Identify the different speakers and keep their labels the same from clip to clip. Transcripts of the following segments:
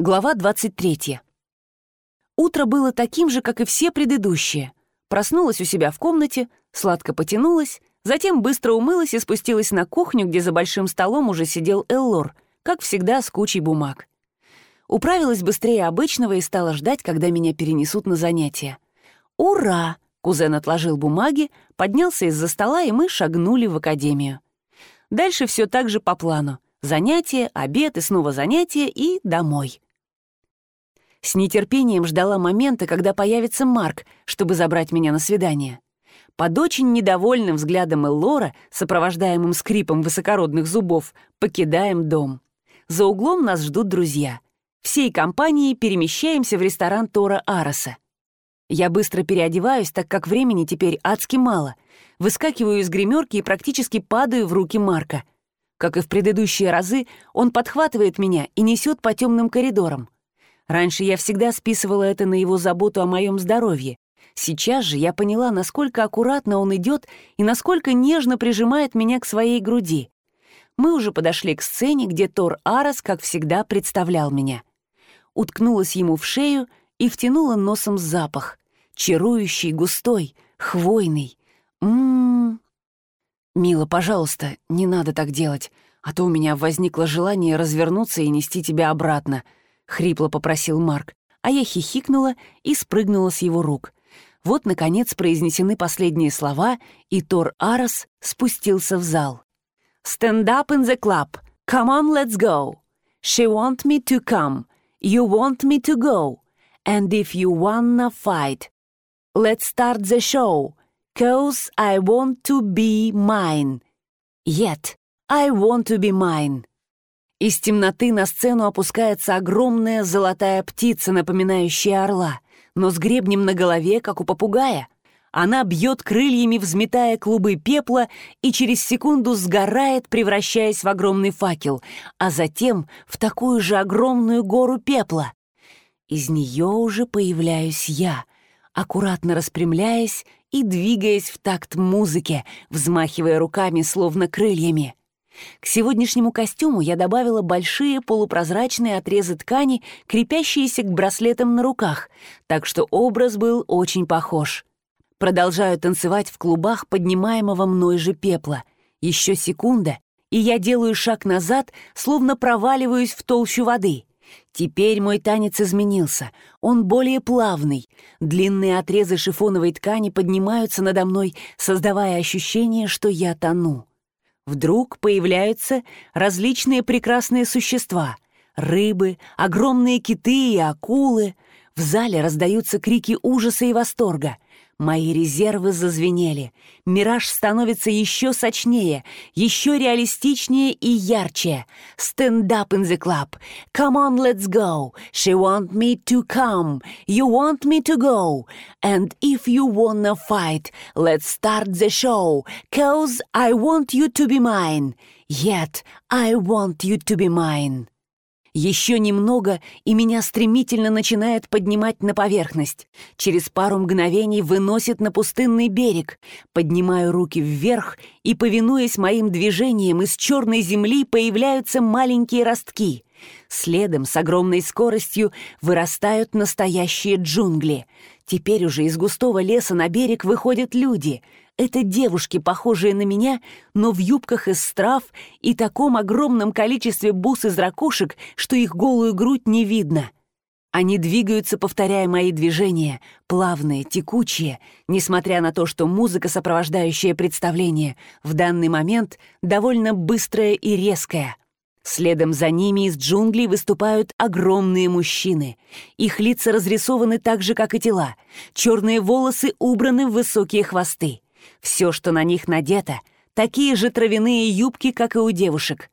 Speaker 1: Глава 23. Утро было таким же, как и все предыдущие. Проснулась у себя в комнате, сладко потянулась, затем быстро умылась и спустилась на кухню, где за большим столом уже сидел Эллор, как всегда с кучей бумаг. Управилась быстрее обычного и стала ждать, когда меня перенесут на занятия. «Ура!» — кузен отложил бумаги, поднялся из-за стола, и мы шагнули в академию. Дальше все так же по плану. Занятия, обед и снова занятия и домой. С нетерпением ждала момента, когда появится Марк, чтобы забрать меня на свидание. Под очень недовольным взглядом Эллора, сопровождаемым скрипом высокородных зубов, покидаем дом. За углом нас ждут друзья. Всей компанией перемещаемся в ресторан Тора Ароса. Я быстро переодеваюсь, так как времени теперь адски мало. Выскакиваю из гримерки и практически падаю в руки Марка. Как и в предыдущие разы, он подхватывает меня и несет по темным коридорам. Раньше я всегда списывала это на его заботу о моем здоровье. Сейчас же я поняла, насколько аккуратно он идет и насколько нежно прижимает меня к своей груди. Мы уже подошли к сцене, где Тор Арас, как всегда, представлял меня. Уткнулась ему в шею и втянула носом запах. Чарующий, густой, хвойный. Ммм. «Мила, пожалуйста, не надо так делать, а то у меня возникло желание развернуться и нести тебя обратно», — хрипло попросил Марк, а я хихикнула и спрыгнула с его рук. Вот, наконец, произнесены последние слова, и Тор Арас спустился в зал. «Stand up in the club. Come on, let's go. She want me to come. You want me to go. And if you wanna fight, let's start the show. Cause I want to be mine. Yet I want to be mine. Из темноты на сцену опускается огромная золотая птица, напоминающая орла, но с гребнем на голове, как у попугая. Она бьет крыльями, взметая клубы пепла, и через секунду сгорает, превращаясь в огромный факел, а затем в такую же огромную гору пепла. Из нее уже появляюсь я, аккуратно распрямляясь и двигаясь в такт музыке, взмахивая руками, словно крыльями. К сегодняшнему костюму я добавила большие полупрозрачные отрезы ткани, крепящиеся к браслетам на руках, так что образ был очень похож. Продолжаю танцевать в клубах поднимаемого мной же пепла. Еще секунда, и я делаю шаг назад, словно проваливаюсь в толщу воды. Теперь мой танец изменился. Он более плавный. Длинные отрезы шифоновой ткани поднимаются надо мной, создавая ощущение, что я тону. Вдруг появляются различные прекрасные существа — рыбы, огромные киты и акулы. В зале раздаются крики ужаса и восторга — Мои резервы зазвенели. Мираж становится еще сочнее, еще реалистичнее и ярче. Stand up in the club. Come on, let's go. She want me to come. You want me to go. And if you wanna fight, let's start the show. Cause I want you to be mine. Yet I want you to be mine. Еще немного, и меня стремительно начинает поднимать на поверхность. Через пару мгновений выносит на пустынный берег. Поднимаю руки вверх, и, повинуясь моим движениям, из черной земли появляются маленькие ростки. Следом с огромной скоростью вырастают настоящие джунгли. Теперь уже из густого леса на берег выходят люди — это девушки, похожие на меня, но в юбках из страв и таком огромном количестве бус из ракушек, что их голую грудь не видно. Они двигаются, повторяя мои движения, плавные, текучие, несмотря на то, что музыка, сопровождающая представление, в данный момент довольно быстрая и резкая. Следом за ними из джунглей выступают огромные мужчины. Их лица разрисованы так же, как и тела. Черные волосы убраны в высокие хвосты. Все, что на них надето, такие же травяные юбки, как и у девушек.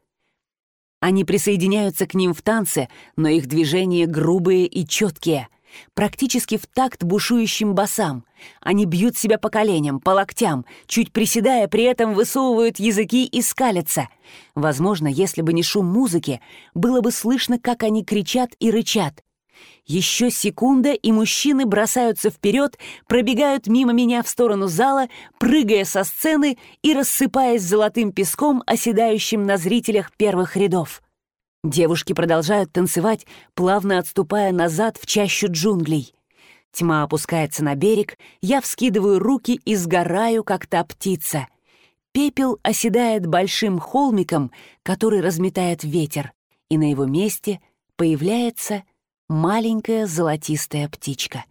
Speaker 1: Они присоединяются к ним в танце, но их движения грубые и четкие, практически в такт бушующим басам. Они бьют себя по коленям, по локтям, чуть приседая, при этом высовывают языки и скалятся. Возможно, если бы не шум музыки, было бы слышно, как они кричат и рычат. Еще секунда, и мужчины бросаются вперед, пробегают мимо меня в сторону зала, прыгая со сцены и рассыпаясь золотым песком, оседающим на зрителях первых рядов. Девушки продолжают танцевать, плавно отступая назад в чащу джунглей. Тьма опускается на берег, я вскидываю руки и сгораю, как та птица. Пепел оседает большим холмиком, который разметает ветер, и на его месте появляется маленькая золотистая птичка.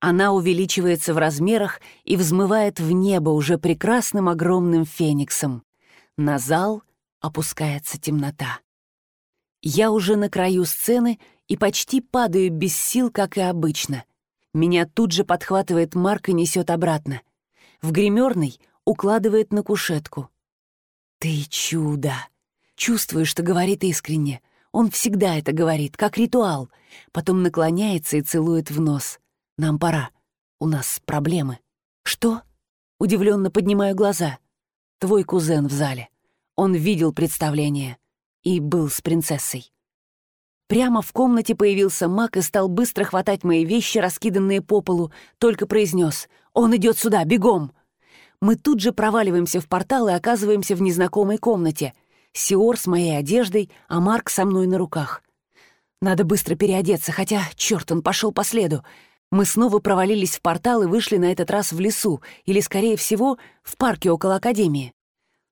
Speaker 1: Она увеличивается в размерах и взмывает в небо уже прекрасным огромным фениксом. На зал опускается темнота. Я уже на краю сцены и почти падаю без сил, как и обычно. Меня тут же подхватывает Марк и несет обратно. В гримерной укладывает на кушетку. «Ты чудо!» Чувствую, что говорит искренне. Он всегда это говорит, как ритуал. Потом наклоняется и целует в нос. «Нам пора. У нас проблемы». «Что?» Удивленно поднимаю глаза. «Твой кузен в зале. Он видел представление и был с принцессой. Прямо в комнате появился маг и стал быстро хватать мои вещи, раскиданные по полу, только произнес «Он идет сюда, бегом!» Мы тут же проваливаемся в портал и оказываемся в незнакомой комнате. Сиор с моей одеждой, а Марк со мной на руках. Надо быстро переодеться, хотя, черт, он пошел по следу. Мы снова провалились в портал и вышли на этот раз в лесу, или, скорее всего, в парке около Академии.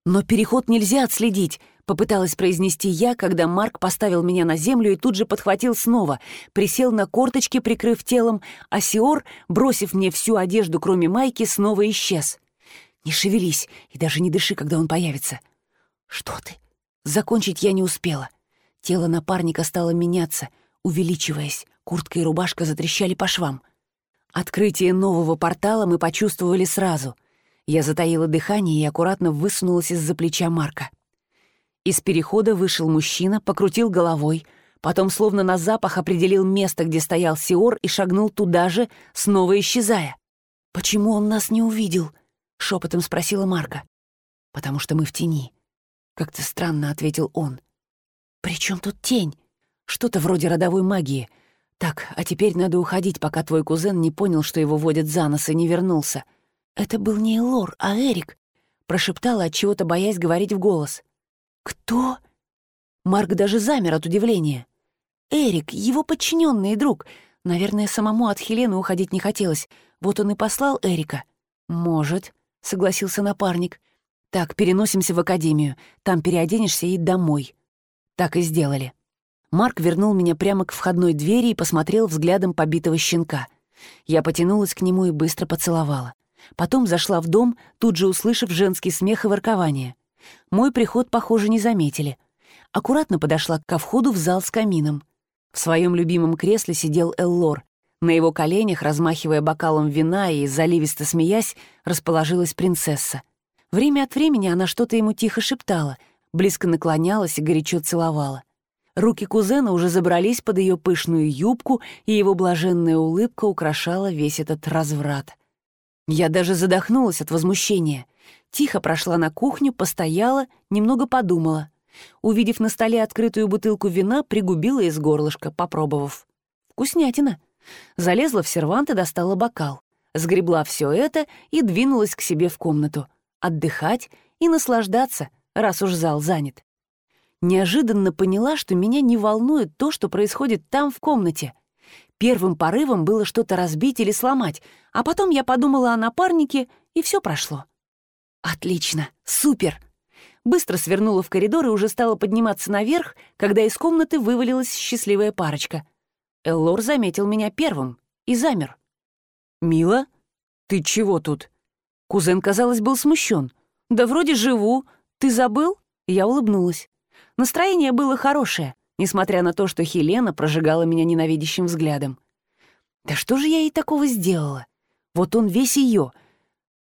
Speaker 1: Но переход нельзя отследить, Попыталась произнести я, когда Марк поставил меня на землю и тут же подхватил снова, присел на корточки, прикрыв телом, а Сиор, бросив мне всю одежду, кроме майки, снова исчез. «Не шевелись и даже не дыши, когда он появится». «Что ты?» Закончить я не успела. Тело напарника стало меняться, увеличиваясь, куртка и рубашка затрещали по швам. Открытие нового портала мы почувствовали сразу. Я затаила дыхание и аккуратно высунулась из-за плеча Марка. Из перехода вышел мужчина, покрутил головой, потом словно на запах определил место, где стоял Сиор, и шагнул туда же, снова исчезая. «Почему он нас не увидел?» — шепотом спросила Марка. «Потому что мы в тени», — как-то странно ответил он. «При чем тут тень? Что-то вроде родовой магии. Так, а теперь надо уходить, пока твой кузен не понял, что его водят за нос и не вернулся. Это был не Элор, а Эрик», — прошептала, от чего то боясь говорить в голос. «Кто?» Марк даже замер от удивления. «Эрик, его подчиненный друг. Наверное, самому от Хелены уходить не хотелось. Вот он и послал Эрика». «Может», — согласился напарник. «Так, переносимся в академию. Там переоденешься и домой». Так и сделали. Марк вернул меня прямо к входной двери и посмотрел взглядом побитого щенка. Я потянулась к нему и быстро поцеловала. Потом зашла в дом, тут же услышав женский смех и воркование. Мой приход, похоже, не заметили. Аккуратно подошла ко входу в зал с камином. В своем любимом кресле сидел Эллор. На его коленях, размахивая бокалом вина и заливисто смеясь, расположилась принцесса. Время от времени она что-то ему тихо шептала, близко наклонялась и горячо целовала. Руки кузена уже забрались под ее пышную юбку, и его блаженная улыбка украшала весь этот разврат. Я даже задохнулась от возмущения. Тихо прошла на кухню, постояла, немного подумала. Увидев на столе открытую бутылку вина, пригубила из горлышка, попробовав. Вкуснятина. Залезла в сервант и достала бокал. Сгребла все это и двинулась к себе в комнату. Отдыхать и наслаждаться, раз уж зал занят. Неожиданно поняла, что меня не волнует то, что происходит там, в комнате. Первым порывом было что-то разбить или сломать, а потом я подумала о напарнике, и все прошло. Отлично, супер! Быстро свернула в коридор и уже стала подниматься наверх, когда из комнаты вывалилась счастливая парочка. Эллор заметил меня первым и замер. «Мила, ты чего тут?» Кузен, казалось, был смущен. «Да вроде живу. Ты забыл?» Я улыбнулась. Настроение было хорошее, несмотря на то, что Хелена прожигала меня ненавидящим взглядом. «Да что же я ей такого сделала? Вот он весь ее,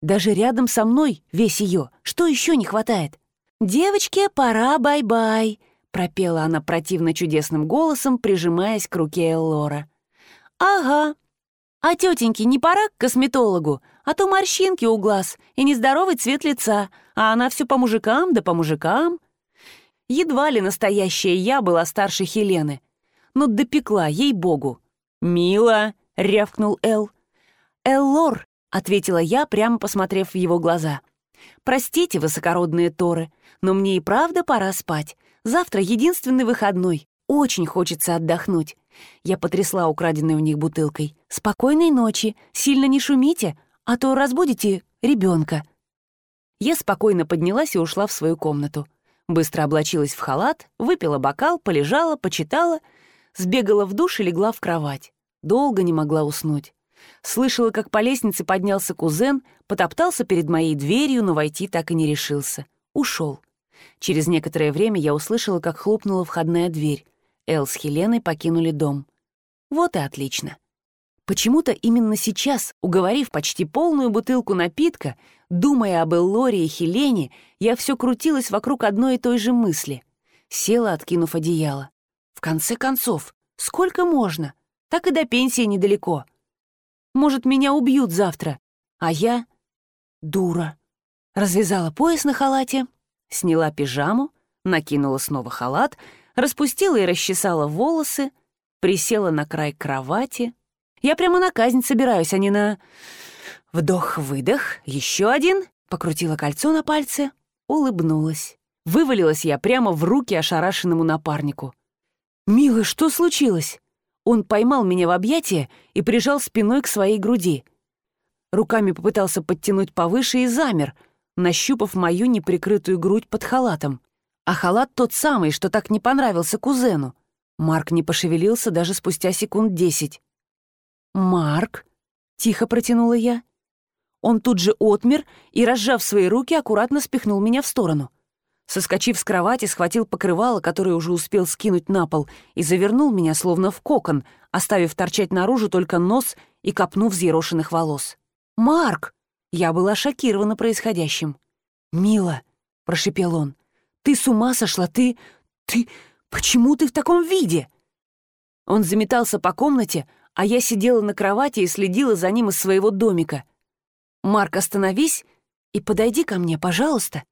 Speaker 1: даже рядом со мной весь ее. Что еще не хватает? «Девочки, пора бай-бай», — пропела она противно чудесным голосом, прижимаясь к руке Эллора. «Ага. А тетеньки, не пора к косметологу? А то морщинки у глаз и нездоровый цвет лица, а она все по мужикам да по мужикам». Едва ли настоящая я была старше Хелены. Но допекла, ей-богу. «Мила!» — рявкнул Эл. «Эллор!» ответила я, прямо посмотрев в его глаза. «Простите, высокородные Торы, но мне и правда пора спать. Завтра единственный выходной. Очень хочется отдохнуть. Я потрясла украденной у них бутылкой. «Спокойной ночи, сильно не шумите, а то разбудите ребенка. Я спокойно поднялась и ушла в свою комнату. Быстро облачилась в халат, выпила бокал, полежала, почитала, сбегала в душ и легла в кровать. Долго не могла уснуть. Слышала, как по лестнице поднялся кузен, потоптался перед моей дверью, но войти так и не решился. Ушел. Через некоторое время я услышала, как хлопнула входная дверь. Эл с Хеленой покинули дом. Вот и отлично. Почему-то именно сейчас, уговорив почти полную бутылку напитка, думая об Эллоре и Хелене, я все крутилась вокруг одной и той же мысли. Села, откинув одеяло. В конце концов, сколько можно? Так и до пенсии недалеко. Может, меня убьют завтра, а я — дура. Развязала пояс на халате, сняла пижаму, накинула снова халат, распустила и расчесала волосы, присела на край кровати — я прямо на казнь собираюсь, а не на... Вдох-выдох, еще один, покрутила кольцо на пальце, улыбнулась. Вывалилась я прямо в руки ошарашенному напарнику. «Милый, что случилось?» Он поймал меня в объятия и прижал спиной к своей груди. Руками попытался подтянуть повыше и замер, нащупав мою неприкрытую грудь под халатом. А халат тот самый, что так не понравился кузену. Марк не пошевелился даже спустя секунд десять. «Марк», — тихо протянула я. Он тут же отмер и, разжав свои руки, аккуратно спихнул меня в сторону. Соскочив с кровати, схватил покрывало, которое уже успел скинуть на пол, и завернул меня словно в кокон, оставив торчать наружу только нос и копну взъерошенных волос. «Марк!» Я была шокирована происходящим. «Мила!» — прошепел он. «Ты с ума сошла? Ты... ты... Почему ты в таком виде?» Он заметался по комнате, а я сидела на кровати и следила за ним из своего домика. «Марк, остановись и подойди ко мне, пожалуйста».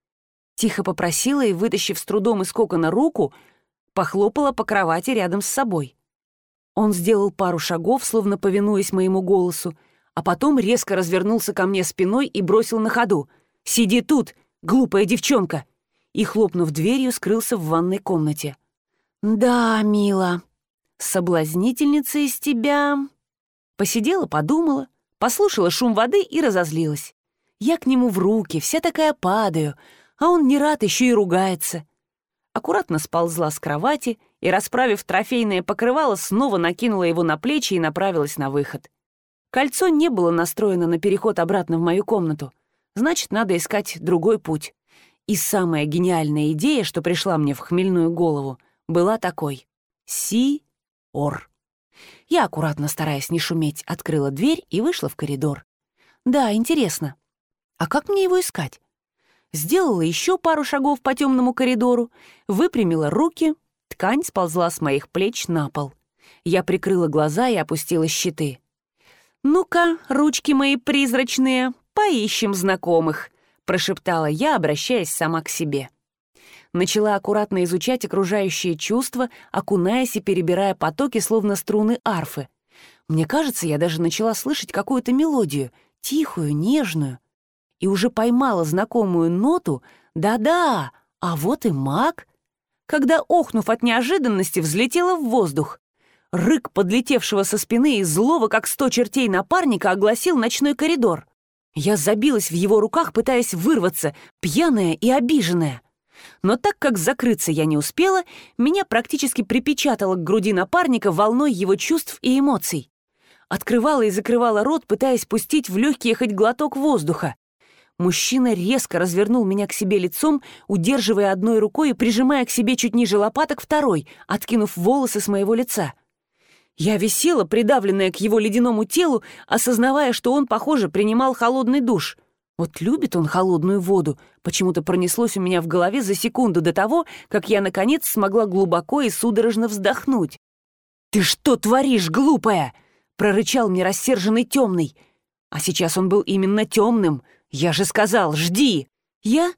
Speaker 1: Тихо попросила и, вытащив с трудом из кокона руку, похлопала по кровати рядом с собой. Он сделал пару шагов, словно повинуясь моему голосу, а потом резко развернулся ко мне спиной и бросил на ходу. «Сиди тут, глупая девчонка!» И, хлопнув дверью, скрылся в ванной комнате. «Да, мила», соблазнительница из тебя...» Посидела, подумала, послушала шум воды и разозлилась. Я к нему в руки, вся такая падаю, а он не рад, еще и ругается. Аккуратно сползла с кровати и, расправив трофейное покрывало, снова накинула его на плечи и направилась на выход. Кольцо не было настроено на переход обратно в мою комнату. Значит, надо искать другой путь. И самая гениальная идея, что пришла мне в хмельную голову, была такой. Си Ор. Я, аккуратно стараясь не шуметь, открыла дверь и вышла в коридор. Да, интересно. А как мне его искать? Сделала еще пару шагов по темному коридору, выпрямила руки, ткань сползла с моих плеч на пол. Я прикрыла глаза и опустила щиты. «Ну-ка, ручки мои призрачные, поищем знакомых», — прошептала я, обращаясь сама к себе начала аккуратно изучать окружающие чувства, окунаясь и перебирая потоки, словно струны арфы. Мне кажется, я даже начала слышать какую-то мелодию, тихую, нежную. И уже поймала знакомую ноту «Да-да, а вот и маг», когда, охнув от неожиданности, взлетела в воздух. Рык подлетевшего со спины и злого, как сто чертей напарника, огласил ночной коридор. Я забилась в его руках, пытаясь вырваться, пьяная и обиженная. Но так как закрыться я не успела, меня практически припечатало к груди напарника волной его чувств и эмоций. Открывала и закрывала рот, пытаясь пустить в легкие хоть глоток воздуха. Мужчина резко развернул меня к себе лицом, удерживая одной рукой и прижимая к себе чуть ниже лопаток второй, откинув волосы с моего лица. Я висела, придавленная к его ледяному телу, осознавая, что он, похоже, принимал холодный душ. Вот любит он холодную воду, почему-то пронеслось у меня в голове за секунду до того, как я, наконец, смогла глубоко и судорожно вздохнуть. «Ты что творишь, глупая?» — прорычал мне рассерженный темный. А сейчас он был именно темным. Я же сказал, жди. Я...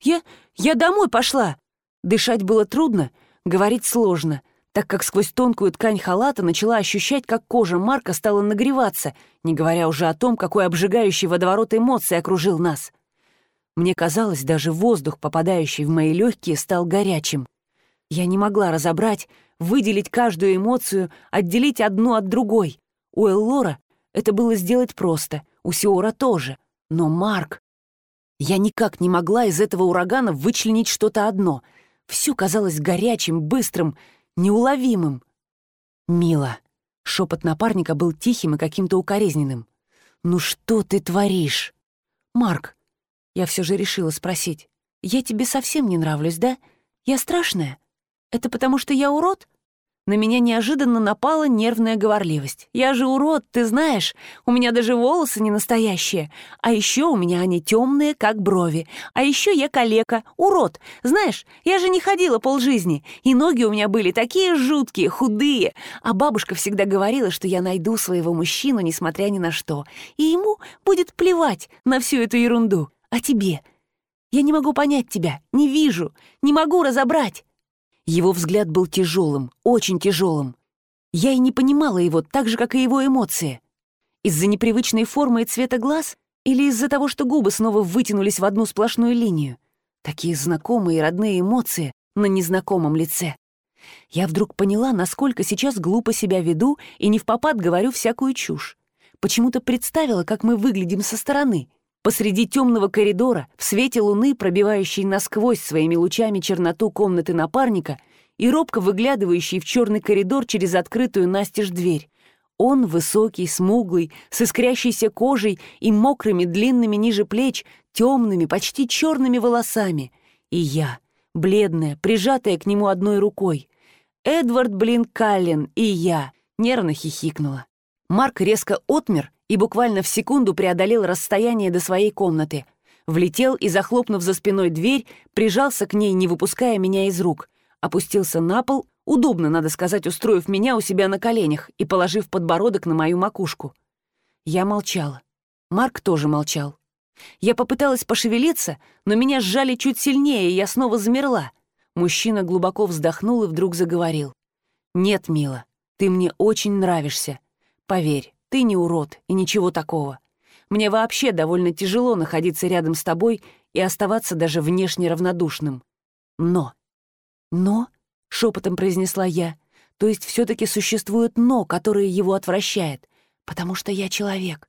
Speaker 1: я... я домой пошла. Дышать было трудно, говорить сложно так как сквозь тонкую ткань халата начала ощущать, как кожа Марка стала нагреваться, не говоря уже о том, какой обжигающий водоворот эмоций окружил нас. Мне казалось, даже воздух, попадающий в мои легкие, стал горячим. Я не могла разобрать, выделить каждую эмоцию, отделить одну от другой. У Эллора это было сделать просто, у Сиора тоже. Но Марк... Я никак не могла из этого урагана вычленить что-то одно. Все казалось горячим, быстрым, неуловимым. «Мила». Шепот напарника был тихим и каким-то укоризненным. «Ну что ты творишь?» «Марк», я все же решила спросить, «Я тебе совсем не нравлюсь, да? Я страшная? Это потому что я урод?» На меня неожиданно напала нервная говорливость. «Я же урод, ты знаешь. У меня даже волосы не настоящие. А еще у меня они темные, как брови. А еще я калека, урод. Знаешь, я же не ходила полжизни. И ноги у меня были такие жуткие, худые. А бабушка всегда говорила, что я найду своего мужчину, несмотря ни на что. И ему будет плевать на всю эту ерунду. А тебе? Я не могу понять тебя, не вижу, не могу разобрать. Его взгляд был тяжелым, очень тяжелым. Я и не понимала его так же, как и его эмоции. Из-за непривычной формы и цвета глаз или из-за того, что губы снова вытянулись в одну сплошную линию? Такие знакомые и родные эмоции на незнакомом лице. Я вдруг поняла, насколько сейчас глупо себя веду и не в попад говорю всякую чушь. Почему-то представила, как мы выглядим со стороны. Посреди темного коридора, в свете луны, пробивающей насквозь своими лучами черноту комнаты напарника и робко выглядывающий в черный коридор через открытую настежь дверь. Он высокий, смуглый, с искрящейся кожей и мокрыми, длинными ниже плеч, темными, почти черными волосами. И я, бледная, прижатая к нему одной рукой. Эдвард, блин, Каллен и я, нервно хихикнула. Марк резко отмер и буквально в секунду преодолел расстояние до своей комнаты. Влетел и, захлопнув за спиной дверь, прижался к ней, не выпуская меня из рук. Опустился на пол, удобно, надо сказать, устроив меня у себя на коленях и положив подбородок на мою макушку. Я молчала. Марк тоже молчал. Я попыталась пошевелиться, но меня сжали чуть сильнее, и я снова замерла. Мужчина глубоко вздохнул и вдруг заговорил. «Нет, мила, ты мне очень нравишься. Поверь, ты не урод и ничего такого. Мне вообще довольно тяжело находиться рядом с тобой и оставаться даже внешне равнодушным. Но... Но, — шепотом произнесла я, — то есть все таки существует «но», которое его отвращает, потому что я человек.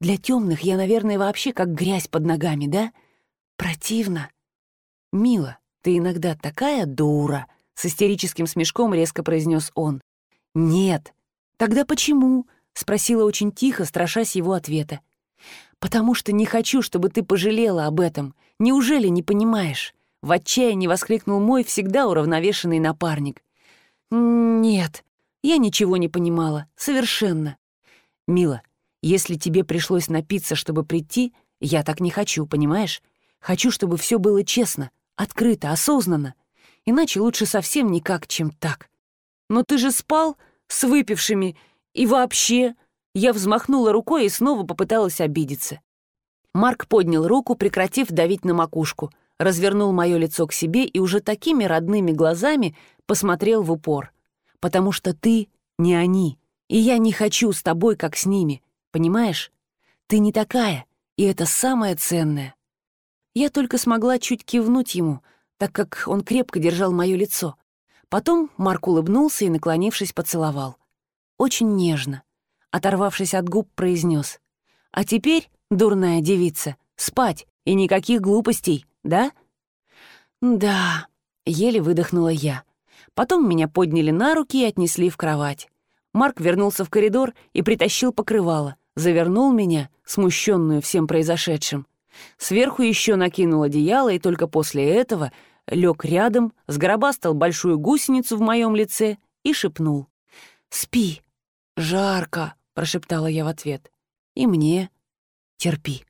Speaker 1: Для темных я, наверное, вообще как грязь под ногами, да? Противно. Мила, ты иногда такая дура, — с истерическим смешком резко произнес он. Нет. Тогда почему? — спросила очень тихо, страшась его ответа. «Потому что не хочу, чтобы ты пожалела об этом. Неужели не понимаешь?» В отчаянии воскликнул мой всегда уравновешенный напарник. «Нет, я ничего не понимала. Совершенно. Мила, если тебе пришлось напиться, чтобы прийти, я так не хочу, понимаешь? Хочу, чтобы все было честно, открыто, осознанно. Иначе лучше совсем никак, чем так. Но ты же спал с выпившими и вообще...» Я взмахнула рукой и снова попыталась обидеться. Марк поднял руку, прекратив давить на макушку, развернул мое лицо к себе и уже такими родными глазами посмотрел в упор. «Потому что ты не они, и я не хочу с тобой, как с ними, понимаешь? Ты не такая, и это самое ценное». Я только смогла чуть кивнуть ему, так как он крепко держал мое лицо. Потом Марк улыбнулся и, наклонившись, поцеловал очень нежно. Оторвавшись от губ, произнес. «А теперь, дурная девица, спать и никаких глупостей, да?» «Да», — еле выдохнула я. Потом меня подняли на руки и отнесли в кровать. Марк вернулся в коридор и притащил покрывало, завернул меня, смущенную всем произошедшим. Сверху еще накинул одеяло, и только после этого лег рядом, сгробастал большую гусеницу в моем лице и шепнул. «Спи, «Жарко», — прошептала я в ответ. «И мне. Терпи».